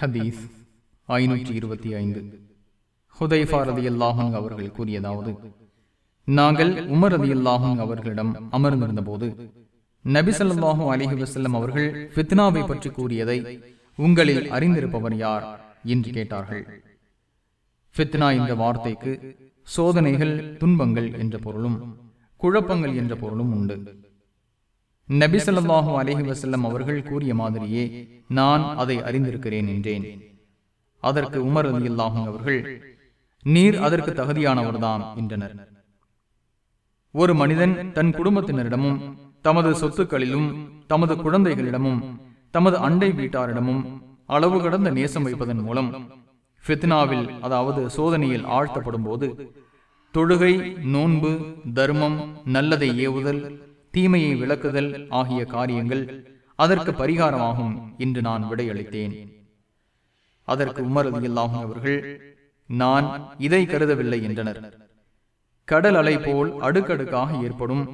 ஹதீஸ் ஐநூற்றி இருபத்தி ஐந்து. ஹுதைஃபா ரதி அவர்கள் கூறியதாவது நாங்கள் உமர் ரதி அல்லாஹும் அவர்களிடம் அமர்ந்திருந்த போது நபி அலிஹி வசல்லம் அவர்கள் ஃபித்னாவை பற்றி கூறியதை உங்களில் அறிந்திருப்பவர் யார்? என்று கேட்டார்கள். ஃபித்னா என்ற வார்த்தைக்கு சோதனைகள் துன்பங்கள் என்ற பொருளும் குழப்பங்கள் என்ற பொருளும் உண்டு. நபி சொல்லாஹு அலஹி வசல்லம் அவர்கள் கூறிய மாதிரியே நான் அதை அறிந்திருக்கிறேன் என்றேன். அதற்கு உமர் ரலியல்லாஹு அவர்கள் நீர் அதற்கு தகுதியானவர்தான் என்றனர். ஒரு மனிதன் தன் குடும்பத்தினரிடமும் தமது சொத்துக்களிலும் தமது குழந்தைகளிடமும் தமது அண்டை வீட்டாரிடமும் அளவு கடந்த நேசம் வைப்பதன் மூலம் ஃபித்னாவில் அதாவது சோதனையில் ஆழ்த்தப்படும் போது தொழுகை நோன்பு தர்மம் நல்லதை ஏவுதல் தீமையை விளக்குதல் ஆகிய காரியங்கள் அதற்கு பரிகாரமாகும் என்று நான் விடையளித்தேன். அதற்கு உமர் ரலியல்லாஹு அவர்கள் நான் இதை கருதவில்லை என்றனர். கடல் அலை போல் அடுக்கடுக்காக ஏற்படும்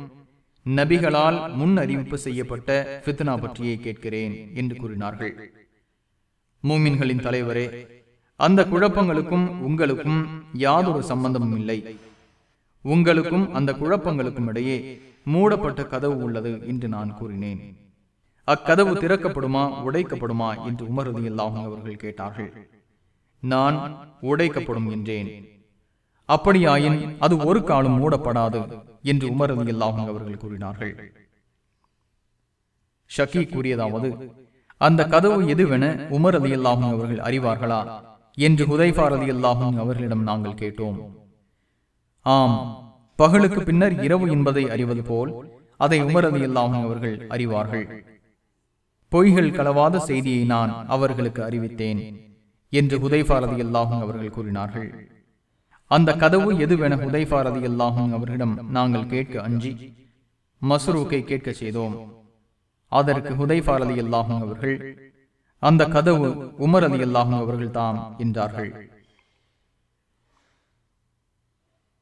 நபிகளால் முன் அறிவிப்பு செய்யப்பட்ட ஃபித்னா பற்றியே கேட்கிறேன் என்று கூறினார்கள். மூமின்களின் தலைவரே அந்த குழப்பங்களுக்கும் உங்களுக்கும் யாதொரு சம்பந்தமும் இல்லை. உங்களுக்கும் அந்த குழப்பங்களுக்கும் இடையே மூடப்பட்ட கதவு உள்ளது என்று நான் கூறினேன். அக்கதவு திறக்கப்படுமா உடைக்கப்படுமா என்று உமரது இல்லாமல் அவர்கள் கேட்டார்கள். நான் உடைக்கப்படும் என்றேன். அப்படியாயின் அது ஒரு காலம் மூடப்படாது என்று உமரது இல்லாமல் அவர்கள் கூறினார்கள். ஷக்கி கூறியதாவது அந்த கதவு எதுவென உமர் அலி அல்லாஹும் அவர்கள் அறிவார்களா என்று ஹுதைஃபார் அலி அல்லாஹும் அவர்களிடம் நாங்கள் கேட்டோம். ஆம் பகலுக்கு பின்னர் இரவு என்பதை அறிவது போல் அதை உமரது இல்லாமல் அவர்கள் அறிவார்கள். பொய்கள் கலவாத செய்தியை நான் அவர்களுக்கு அறிவித்தேன் என்று ஹுதைஃபாரதி அல்லாஹும் அவர்கள் கூறினார்கள். அந்த கதவு எதுவென ஹுதைஃபாரதி அல்லாஹும் அவர்களிடம் நாங்கள் கேட்க அஞ்சி மஸ்ரூக்கை கேட்க செய்தோம். அதற்கு ஹுதைஃபாரதி அல்லாஹும் அவர்கள் அந்த கதவு உமர் அலி அல்லாஹும் அவர்கள் தாம் என்றார்கள்.